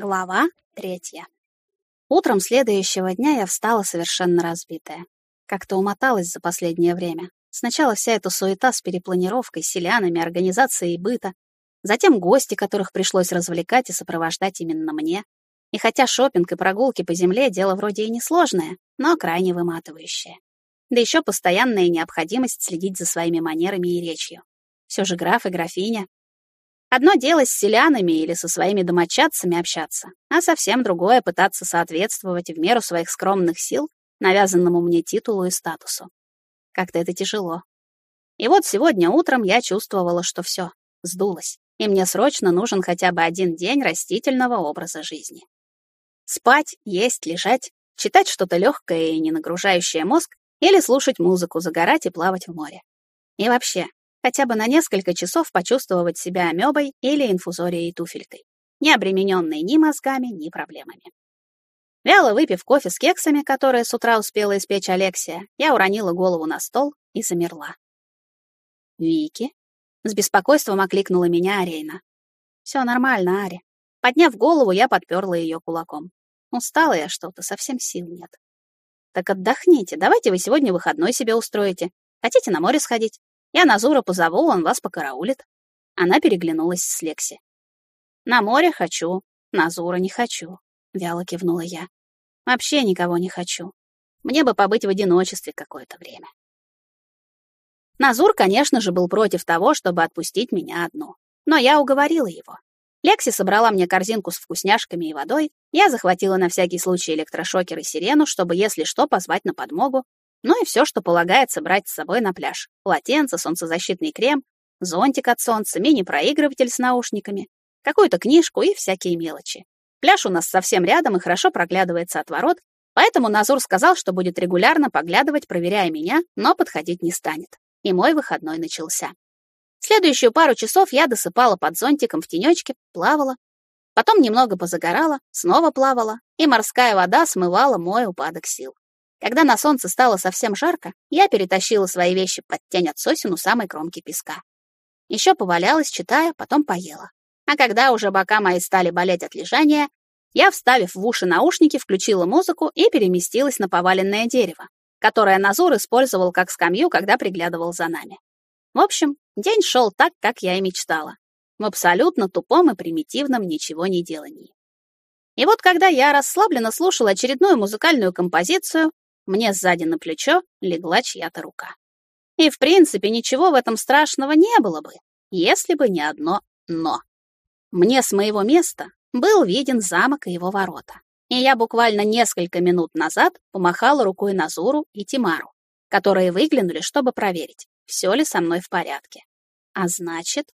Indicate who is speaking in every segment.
Speaker 1: Глава третья. Утром следующего дня я встала совершенно разбитая. Как-то умоталась за последнее время. Сначала вся эта суета с перепланировкой, селянами, организацией быта, затем гости, которых пришлось развлекать и сопровождать именно мне. И хотя шопинг и прогулки по земле — дело вроде и несложное, но крайне выматывающее. Да еще постоянная необходимость следить за своими манерами и речью. Все же граф и графиня Одно дело с селянами или со своими домочадцами общаться, а совсем другое — пытаться соответствовать в меру своих скромных сил навязанному мне титулу и статусу. Как-то это тяжело. И вот сегодня утром я чувствовала, что все, сдулось, и мне срочно нужен хотя бы один день растительного образа жизни. Спать, есть, лежать, читать что-то легкое и не нагружающее мозг, или слушать музыку, загорать и плавать в море. И вообще, хотя бы на несколько часов почувствовать себя амебой или инфузорией туфелькой, не обремененной ни мозгами, ни проблемами. Вяло выпив кофе с кексами, которые с утра успела испечь Алексия, я уронила голову на стол и замерла. «Вики?» — с беспокойством окликнула меня Арейна. «Все нормально, Ари». Подняв голову, я подперла ее кулаком. Устала я что-то, совсем сил нет. «Так отдохните, давайте вы сегодня выходной себе устроите. Хотите на море сходить? Я Назура позову, он вас покараулит. Она переглянулась с Лекси. На море хочу, Назура не хочу, вяло кивнула я. Вообще никого не хочу. Мне бы побыть в одиночестве какое-то время. Назур, конечно же, был против того, чтобы отпустить меня одну. Но я уговорила его. Лекси собрала мне корзинку с вкусняшками и водой, я захватила на всякий случай электрошокер и сирену, чтобы, если что, позвать на подмогу, ну и все, что полагается брать с собой на пляж. Полотенце, солнцезащитный крем, зонтик от солнца, мини-проигрыватель с наушниками, какую-то книжку и всякие мелочи. Пляж у нас совсем рядом и хорошо проглядывается от ворот, поэтому Назур сказал, что будет регулярно поглядывать, проверяя меня, но подходить не станет. И мой выходной начался. Следующую пару часов я досыпала под зонтиком в тенечке, плавала, потом немного позагорала, снова плавала, и морская вода смывала мой упадок сил. Когда на солнце стало совсем жарко, я перетащила свои вещи под тень от сосен у самой кромки песка. Еще повалялась, читая, потом поела. А когда уже бока мои стали болеть от лежания, я, вставив в уши наушники, включила музыку и переместилась на поваленное дерево, которое Назур использовал как скамью, когда приглядывал за нами. В общем, день шел так, как я и мечтала. В абсолютно тупом и примитивном ничего не делании. И вот когда я расслабленно слушала очередную музыкальную композицию, мне сзади на плечо легла чья-то рука. И, в принципе, ничего в этом страшного не было бы, если бы не одно «но». Мне с моего места был виден замок и его ворота. И я буквально несколько минут назад помахала рукой Назуру и Тимару, которые выглянули, чтобы проверить, все ли со мной в порядке. А значит...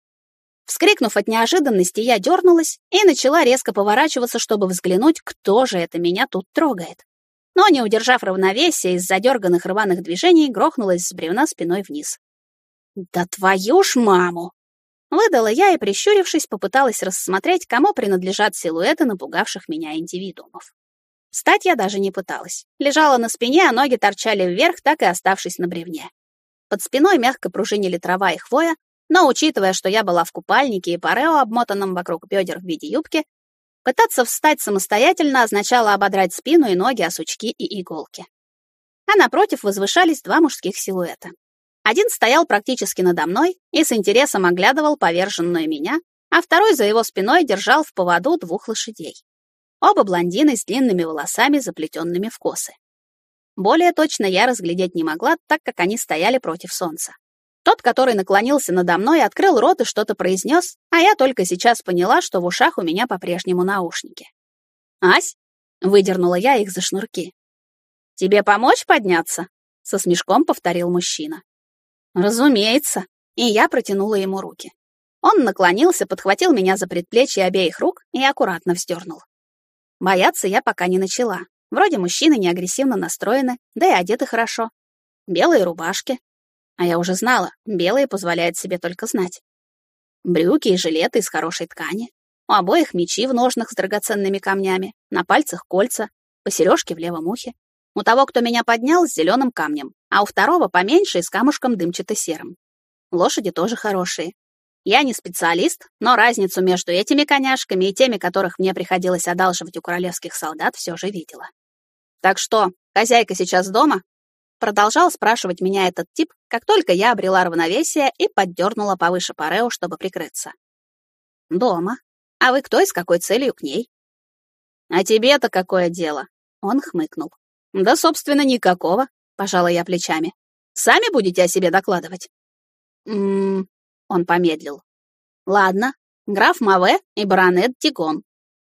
Speaker 1: Вскрикнув от неожиданности, я дернулась и начала резко поворачиваться, чтобы взглянуть, кто же это меня тут трогает но, не удержав равновесия из задерганных рваных движений, грохнулась с бревна спиной вниз. «Да твою ж маму!» Выдала я и, прищурившись, попыталась рассмотреть, кому принадлежат силуэты напугавших меня индивидуумов. Встать я даже не пыталась. Лежала на спине, а ноги торчали вверх, так и оставшись на бревне. Под спиной мягко пружинили трава и хвоя, но, учитывая, что я была в купальнике и парео, обмотанном вокруг бедер в виде юбки, Пытаться встать самостоятельно означало ободрать спину и ноги о сучки и иголки. А напротив возвышались два мужских силуэта. Один стоял практически надо мной и с интересом оглядывал поверженную меня, а второй за его спиной держал в поводу двух лошадей. Оба блондины с длинными волосами, заплетенными в косы. Более точно я разглядеть не могла, так как они стояли против солнца. Тот, который наклонился надо мной, открыл рот и что-то произнес, а я только сейчас поняла, что в ушах у меня по-прежнему наушники. «Ась?» — выдернула я их за шнурки. «Тебе помочь подняться?» — со смешком повторил мужчина. «Разумеется». И я протянула ему руки. Он наклонился, подхватил меня за предплечье обеих рук и аккуратно вздернул. Бояться я пока не начала. Вроде мужчины не агрессивно настроены, да и одеты хорошо. Белые рубашки, а я уже знала, белые позволяют себе только знать. Брюки и жилеты из хорошей ткани. У обоих мечи в ножнах с драгоценными камнями, на пальцах кольца, по сережке в левом ухе. У того, кто меня поднял, с зеленым камнем, а у второго поменьше и с камушком дымчато-серым. Лошади тоже хорошие. Я не специалист, но разницу между этими коняшками и теми, которых мне приходилось одалживать у королевских солдат, все же видела. «Так что, хозяйка сейчас дома?» Продолжал спрашивать меня этот тип, как только я обрела равновесие и поддернула повыше парео, чтобы прикрыться. «Дома. А вы кто и с какой целью к ней?» «А тебе-то какое дело?» Он хмыкнул. «Да, собственно, никакого», — пожала я плечами. «Сами будете о себе докладывать?» «М-м-м», он помедлил. «Ладно, граф Маве и баронет Тигон».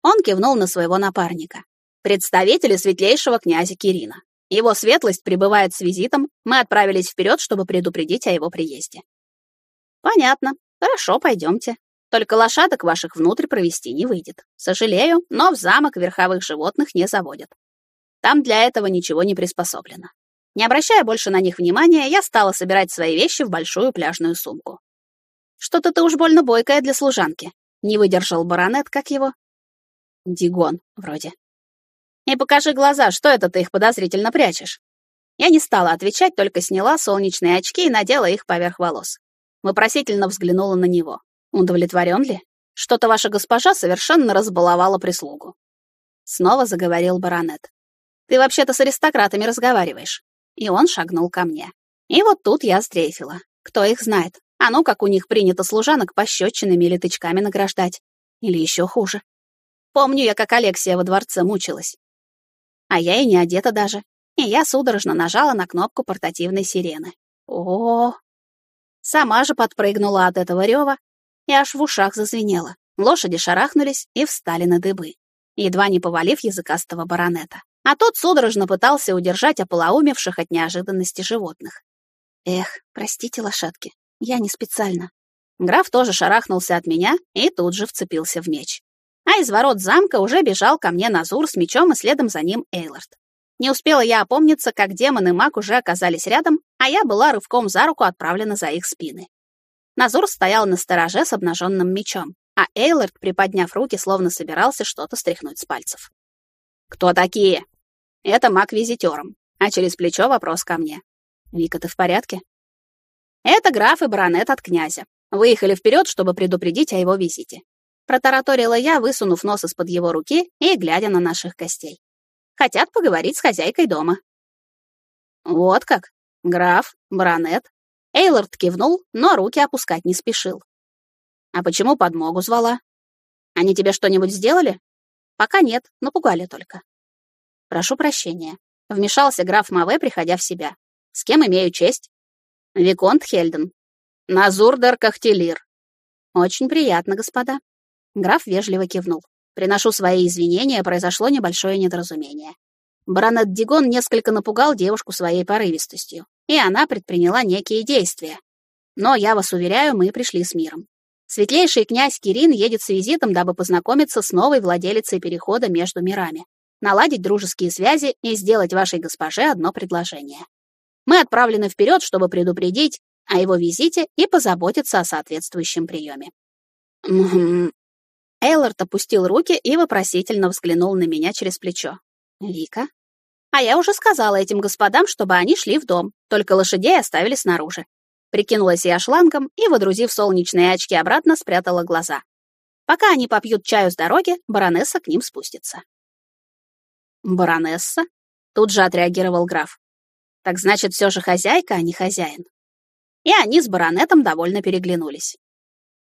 Speaker 1: Он кивнул на своего напарника. «Представители светлейшего князя Кирина. Его светлость прибывает с визитом, мы отправились вперед, чтобы предупредить о его приезде». «Понятно. Хорошо, пойдемте. Только лошадок ваших внутрь провести не выйдет. Сожалею, но в замок верховых животных не заводят. Там для этого ничего не приспособлено. Не обращая больше на них внимания, я стала собирать свои вещи в большую пляжную сумку. Что-то ты уж больно бойкая для служанки. Не выдержал баронет, как его? Дигон, вроде. И покажи глаза, что это ты их подозрительно прячешь? Я не стала отвечать, только сняла солнечные очки и надела их поверх волос. Вопросительно взглянула на него. Удовлетворен ли? Что-то ваша госпожа совершенно разбаловала прислугу. Снова заговорил баронет. Ты вообще-то с аристократами разговариваешь. И он шагнул ко мне. И вот тут я стрейфила. Кто их знает? А ну, как у них принято служанок пощечинами или тычками награждать. Или еще хуже. Помню я, как Алексия во дворце мучилась. А я и не одета даже. И я судорожно нажала на кнопку портативной сирены. О. Сама же подпрыгнула от этого рева и аж в ушах зазвенело. Лошади шарахнулись и встали на дыбы, едва не повалив языкастого баронета. А тот судорожно пытался удержать ополоумевших от неожиданности животных. Эх, простите, лошадки, я не специально. Граф тоже шарахнулся от меня и тут же вцепился в меч. А из ворот замка уже бежал ко мне Назур с мечом и следом за ним Эйлард. Не успела я опомниться, как демон и маг уже оказались рядом, а я была рывком за руку отправлена за их спины. Назур стоял на стороже с обнаженным мечом, а Эйлард, приподняв руки, словно собирался что-то стряхнуть с пальцев. «Кто такие?» «Это маг визитером», а через плечо вопрос ко мне. «Вика, ты в порядке?» «Это граф и баронет от князя. Выехали вперед, чтобы предупредить о его визите». Протараторила я, высунув нос из-под его руки и глядя на наших гостей. «Хотят поговорить с хозяйкой дома». «Вот как? Граф, баронет, Эйлорд кивнул, но руки опускать не спешил. «А почему подмогу звала? Они тебе что-нибудь сделали?» «Пока нет, напугали только». «Прошу прощения», — вмешался граф Маве, приходя в себя. «С кем имею честь?» «Виконт Хельден». «Назур дер Кахтелир». «Очень приятно, господа». Граф вежливо кивнул. «Приношу свои извинения, произошло небольшое недоразумение. Баронет Дигон несколько напугал девушку своей порывистостью и она предприняла некие действия. Но, я вас уверяю, мы пришли с миром. Светлейший князь Кирин едет с визитом, дабы познакомиться с новой владелицей перехода между мирами, наладить дружеские связи и сделать вашей госпоже одно предложение. Мы отправлены вперед, чтобы предупредить о его визите и позаботиться о соответствующем приеме. Эйлорд опустил руки и вопросительно взглянул на меня через плечо. «Вика?» А я уже сказала этим господам, чтобы они шли в дом, только лошадей оставили снаружи. Прикинулась я шлангом и, водрузив солнечные очки обратно, спрятала глаза. Пока они попьют чаю с дороги, баронесса к ним спустится. «Баронесса?» — тут же отреагировал граф. «Так значит, все же хозяйка, а не хозяин». И они с баронетом довольно переглянулись.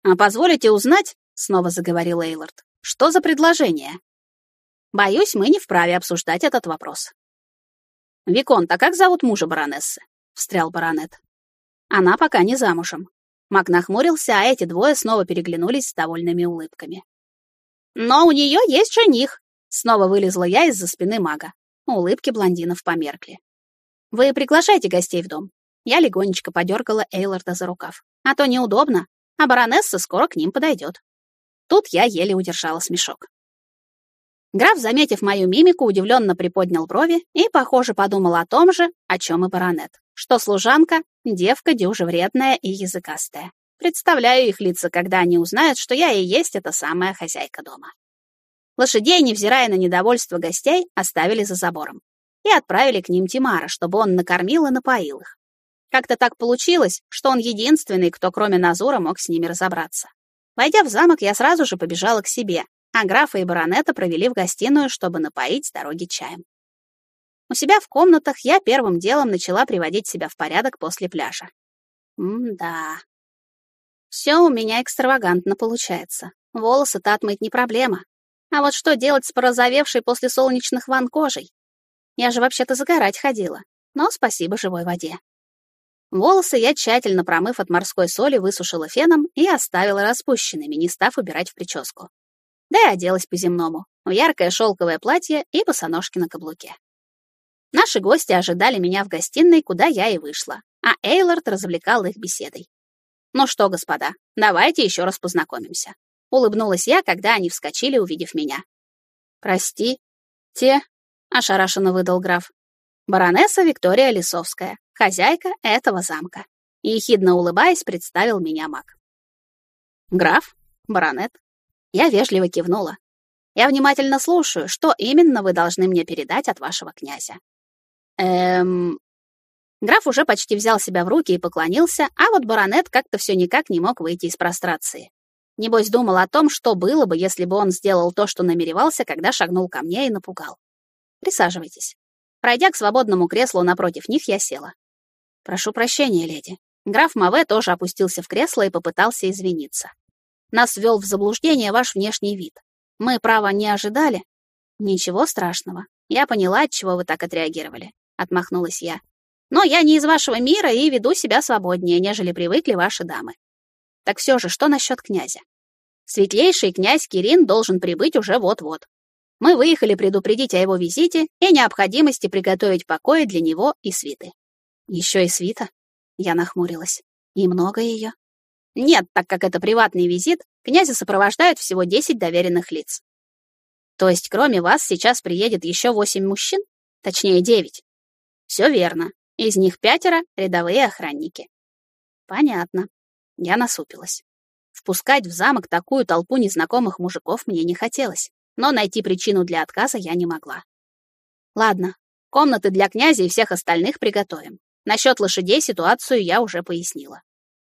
Speaker 1: «А позволите узнать?» — снова заговорил Эйлорд. «Что за предложение?» «Боюсь, мы не вправе обсуждать этот вопрос. «Виконт, а как зовут мужа баронессы?» — встрял баронет. «Она пока не замужем». Мак нахмурился, а эти двое снова переглянулись с довольными улыбками. «Но у нее есть жених!» — снова вылезла я из-за спины мага. Улыбки блондинов померкли. «Вы приглашайте гостей в дом». Я легонечко подергала Эйларда за рукав. «А то неудобно, а баронесса скоро к ним подойдет». Тут я еле удержала смешок. Граф, заметив мою мимику, удивленно приподнял брови и, похоже, подумал о том же, о чем и баронет, что служанка — девка дюже вредная и языкастая. Представляю их лица, когда они узнают, что я и есть эта самая хозяйка дома. Лошадей, невзирая на недовольство гостей, оставили за забором и отправили к ним Тимара, чтобы он накормил и напоил их. Как-то так получилось, что он единственный, кто кроме Назура мог с ними разобраться. Войдя в замок, я сразу же побежала к себе, а графа и баронета провели в гостиную, чтобы напоить с дороги чаем. У себя в комнатах я первым делом начала приводить себя в порядок после пляжа. М-да. Все у меня экстравагантно получается. Волосы-то отмыть не проблема. А вот что делать с порозовевшей после солнечных ванн кожей? Я же вообще-то загорать ходила. Но спасибо живой воде. Волосы я, тщательно промыв от морской соли, высушила феном и оставила распущенными, не став убирать в прическу. Да и оделась по-земному, яркое шелковое платье и босоножки на каблуке. Наши гости ожидали меня в гостиной, куда я и вышла, а Эйлорд развлекал их беседой. «Ну что, господа, давайте еще раз познакомимся», — улыбнулась я, когда они вскочили, увидев меня. «Прости, те», — ошарашенно выдал граф. «Баронесса Виктория Лисовская, хозяйка этого замка», — ехидно улыбаясь, представил меня маг. «Граф? Баронет?» Я вежливо кивнула. «Я внимательно слушаю, что именно вы должны мне передать от вашего князя». Эм... Граф уже почти взял себя в руки и поклонился, а вот баронет как-то все никак не мог выйти из прострации. Небось думал о том, что было бы, если бы он сделал то, что намеревался, когда шагнул ко мне и напугал. Присаживайтесь. Пройдя к свободному креслу напротив них, я села. Прошу прощения, леди. Граф Маве тоже опустился в кресло и попытался извиниться. Нас ввел в заблуждение ваш внешний вид. Мы, право, не ожидали. Ничего страшного. Я поняла, от чего вы так отреагировали отмахнулась я. Но я не из вашего мира и веду себя свободнее, нежели привыкли ваши дамы. Так все же, что насчет князя? Светлейший князь Кирин должен прибыть уже вот-вот. Мы выехали предупредить о его визите и необходимости приготовить покои для него и свиты. Еще и свита? Я нахмурилась. И много ее? Нет, так как это приватный визит, князя сопровождают всего 10 доверенных лиц. То есть кроме вас сейчас приедет еще восемь мужчин? Точнее, девять. Все верно. Из них пятеро — рядовые охранники. Понятно. Я насупилась. Впускать в замок такую толпу незнакомых мужиков мне не хотелось, но найти причину для отказа я не могла. Ладно, комнаты для князя и всех остальных приготовим. Насчет лошадей ситуацию я уже пояснила.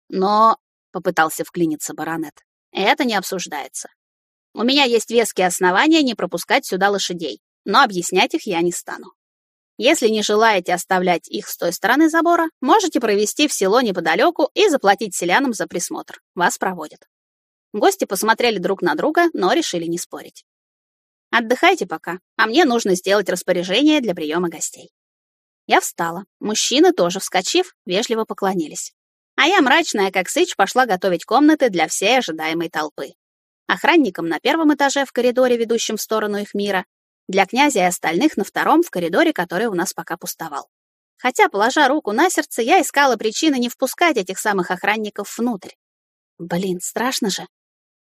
Speaker 1: Но, — попытался вклиниться баронет, — это не обсуждается. У меня есть веские основания не пропускать сюда лошадей, но объяснять их я не стану. Если не желаете оставлять их с той стороны забора, можете провести в село неподалеку и заплатить селянам за присмотр. Вас проводят. Гости посмотрели друг на друга, но решили не спорить. Отдыхайте пока, а мне нужно сделать распоряжение для приема гостей. Я встала. Мужчины, тоже вскочив, вежливо поклонились. А я, мрачная как сыч, пошла готовить комнаты для всей ожидаемой толпы. Охранникам на первом этаже в коридоре, ведущем в сторону их мира, для князя и остальных на втором в коридоре, который у нас пока пустовал. Хотя, положа руку на сердце, я искала причины не впускать этих самых охранников внутрь. Блин, страшно же.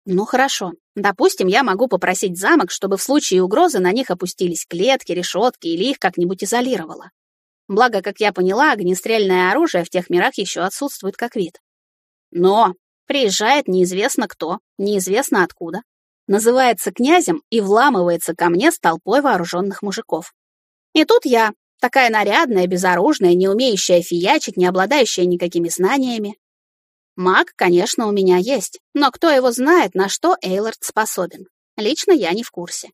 Speaker 1: Ну хорошо, допустим, я могу попросить замок, чтобы в случае угрозы на них опустились клетки, решетки или их как-нибудь изолировало. Благо, как я поняла, огнестрельное оружие в тех мирах еще отсутствует как вид. Но приезжает неизвестно кто, неизвестно откуда, называется князем и вламывается ко мне с толпой вооруженных мужиков. И тут я, такая нарядная, безоружная, не умеющая фиячить, не обладающая никакими знаниями. Маг, конечно, у меня есть, но кто его знает, на что Эйлорд способен. Лично я не в курсе.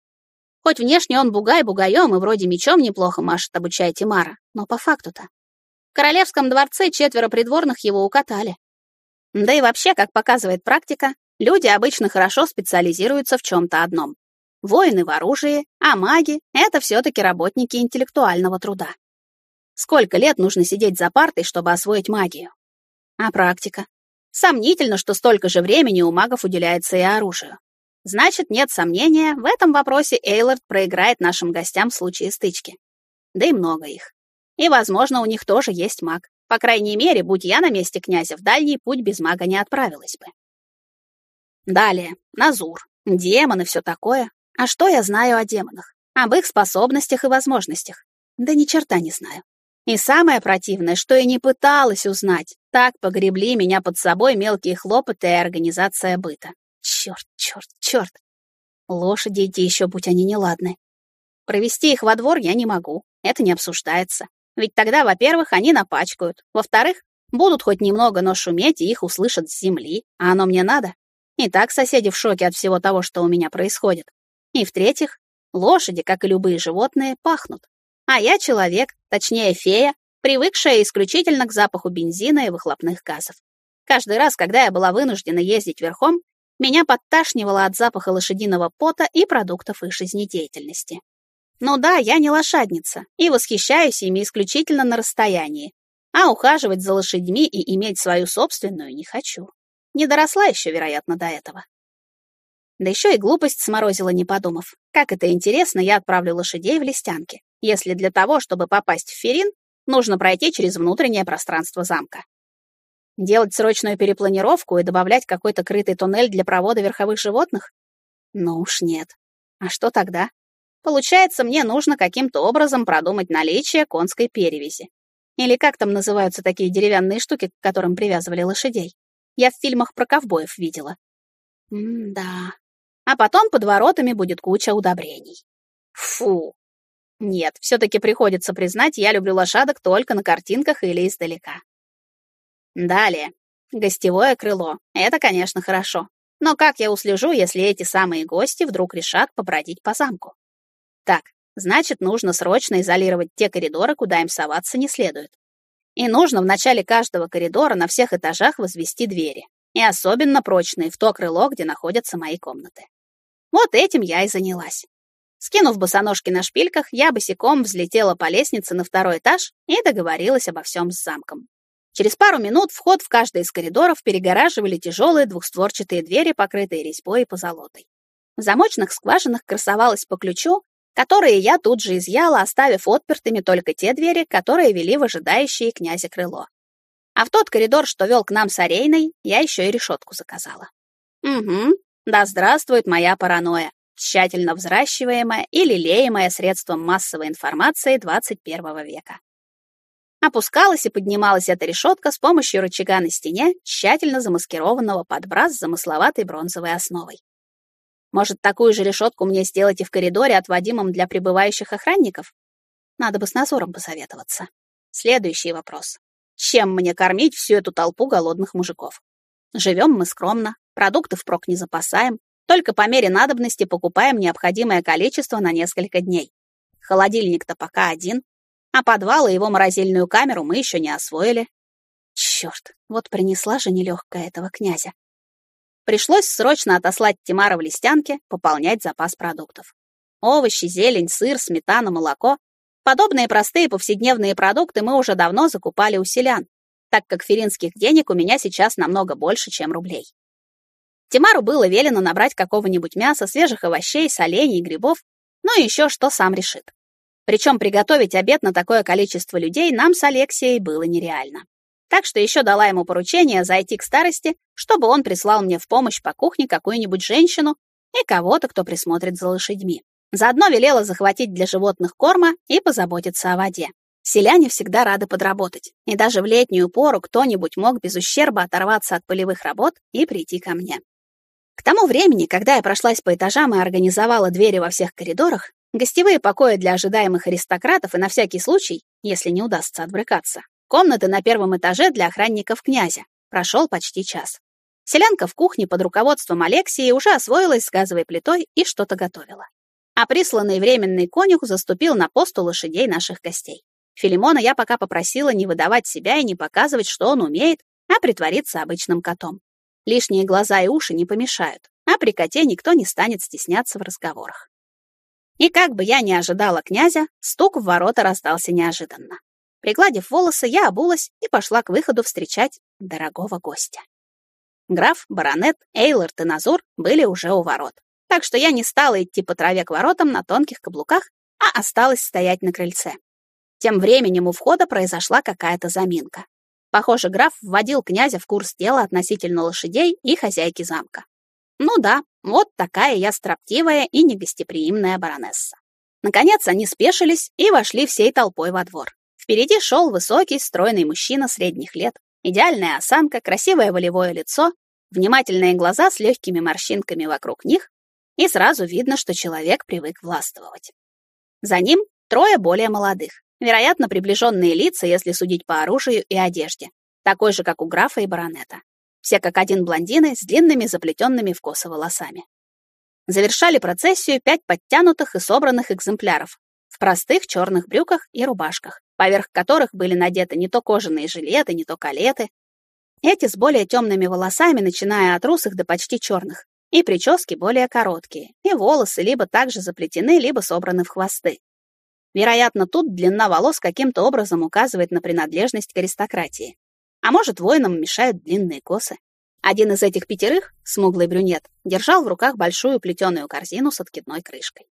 Speaker 1: Хоть внешне он бугай бугаем и вроде мечом неплохо машет, обучая Тимара, но по факту-то. В королевском дворце четверо придворных его укатали. Да и вообще, как показывает практика, Люди обычно хорошо специализируются в чем-то одном. Воины в оружии, а маги — это все-таки работники интеллектуального труда. Сколько лет нужно сидеть за партой, чтобы освоить магию? А практика? Сомнительно, что столько же времени у магов уделяется и оружию. Значит, нет сомнения, в этом вопросе Эйлорд проиграет нашим гостям в случае стычки. Да и много их. И, возможно, у них тоже есть маг. По крайней мере, будь я на месте князя, в дальний путь без мага не отправилась бы. Далее, Назур, демоны, все такое. А что я знаю о демонах? Об их способностях и возможностях? Да ни черта не знаю. И самое противное, что я не пыталась узнать. Так погребли меня под собой мелкие хлопоты и организация быта. Черт, черт, черт. Лошади эти еще, будь они неладны. Провести их во двор я не могу, это не обсуждается. Ведь тогда, во-первых, они напачкают, во-вторых, будут хоть немного, но шуметь, и их услышат с земли, а оно мне надо. И так соседи в шоке от всего того, что у меня происходит. И в-третьих, лошади, как и любые животные, пахнут. А я человек, точнее фея, привыкшая исключительно к запаху бензина и выхлопных газов. Каждый раз, когда я была вынуждена ездить верхом, меня подташнивало от запаха лошадиного пота и продуктов их жизнедеятельности. Ну да, я не лошадница и восхищаюсь ими исключительно на расстоянии, а ухаживать за лошадьми и иметь свою собственную не хочу. Не доросла еще, вероятно, до этого. Да еще и глупость сморозила, не подумав. Как это интересно, я отправлю лошадей в листянки, если для того, чтобы попасть в Ферин, нужно пройти через внутреннее пространство замка. Делать срочную перепланировку и добавлять какой-то крытый туннель для провода верховых животных? Ну уж нет. А что тогда? Получается, мне нужно каким-то образом продумать наличие конской перевязи. Или как там называются такие деревянные штуки, к которым привязывали лошадей? Я в фильмах про ковбоев видела. М-да. А потом под воротами будет куча удобрений. Фу. Нет, все-таки приходится признать, я люблю лошадок только на картинках или издалека. Далее. Гостевое крыло. Это, конечно, хорошо. Но как я услежу, если эти самые гости вдруг решат побродить по замку? Так, значит, нужно срочно изолировать те коридоры, куда им соваться не следует. И нужно в начале каждого коридора на всех этажах возвести двери. И особенно прочные в то крыло, где находятся мои комнаты. Вот этим я и занялась. Скинув босоножки на шпильках, я босиком взлетела по лестнице на второй этаж и договорилась обо всем с замком. Через пару минут вход в каждый из коридоров перегораживали тяжелые двухстворчатые двери, покрытые резьбой и позолотой. В замочных скважинах красовалось по ключу, которые я тут же изъяла, оставив отпертыми только те двери, которые вели в ожидающее князя крыло. А в тот коридор, что вел к нам с Арейной, я еще и решетку заказала. Угу, да здравствует моя паранойя, тщательно взращиваемая и лелеемая средством массовой информации 21 века. Опускалась и поднималась эта решетка с помощью рычага на стене, тщательно замаскированного под брас замысловатой бронзовой основой. Может, такую же решетку мне сделать и в коридоре, отводимом для прибывающих охранников? Надо бы с Назором посоветоваться. Следующий вопрос. Чем мне кормить всю эту толпу голодных мужиков? Живем мы скромно, продукты впрок не запасаем, только по мере надобности покупаем необходимое количество на несколько дней. Холодильник-то пока один, а подвал и его морозильную камеру мы еще не освоили. Черт, вот принесла же нелегкая этого князя. Пришлось срочно отослать Тимара в листянке, пополнять запас продуктов. Овощи, зелень, сыр, сметана, молоко. Подобные простые повседневные продукты мы уже давно закупали у селян, так как феринских денег у меня сейчас намного больше, чем рублей. Тимару было велено набрать какого-нибудь мяса, свежих овощей, солений, грибов, ну и еще что сам решит. Причем приготовить обед на такое количество людей нам с Алексеей было нереально. Так что еще дала ему поручение зайти к старости, чтобы он прислал мне в помощь по кухне какую-нибудь женщину и кого-то, кто присмотрит за лошадьми. Заодно велела захватить для животных корма и позаботиться о воде. Селяне всегда рады подработать, и даже в летнюю пору кто-нибудь мог без ущерба оторваться от полевых работ и прийти ко мне. К тому времени, когда я прошлась по этажам и организовала двери во всех коридорах, Гостевые покои для ожидаемых аристократов и на всякий случай, если не удастся отвлекаться. Комнаты на первом этаже для охранников князя. Прошел почти час. Селянка в кухне под руководством Алексии уже освоилась с газовой плитой и что-то готовила. А присланный временный конюх заступил на пост у лошадей наших гостей. Филимона я пока попросила не выдавать себя и не показывать, что он умеет, а притвориться обычным котом. Лишние глаза и уши не помешают, а при коте никто не станет стесняться в разговорах. И как бы я ни ожидала князя, стук в ворота раздался неожиданно. Пригладив волосы, я обулась и пошла к выходу встречать дорогого гостя. Граф, баронет, Эйлорд и Назур были уже у ворот, так что я не стала идти по траве к воротам на тонких каблуках, а осталась стоять на крыльце. Тем временем у входа произошла какая-то заминка. Похоже, граф вводил князя в курс дела относительно лошадей и хозяйки замка. Ну да, вот такая я строптивая и негостеприимная баронесса. Наконец они спешились и вошли всей толпой во двор. Впереди шел высокий, стройный мужчина средних лет. Идеальная осанка, красивое волевое лицо, внимательные глаза с легкими морщинками вокруг них, и сразу видно, что человек привык властвовать. За ним трое более молодых, Вероятно, приближенные лица, если судить по оружию и одежде. Такой же, как у графа и баронета. Все как один блондины с длинными заплетенными в косы волосами. Завершали процессию пять подтянутых и собранных экземпляров в простых черных брюках и рубашках, поверх которых были надеты не то кожаные жилеты, не то калеты. Эти с более темными волосами, начиная от русых до почти черных, и прически более короткие, и волосы либо также заплетены, либо собраны в хвосты. Вероятно, тут длина волос каким-то образом указывает на принадлежность к аристократии. А может, воинам мешают длинные косы. Один из этих пятерых, смуглый брюнет, держал в руках большую плетеную корзину с откидной крышкой.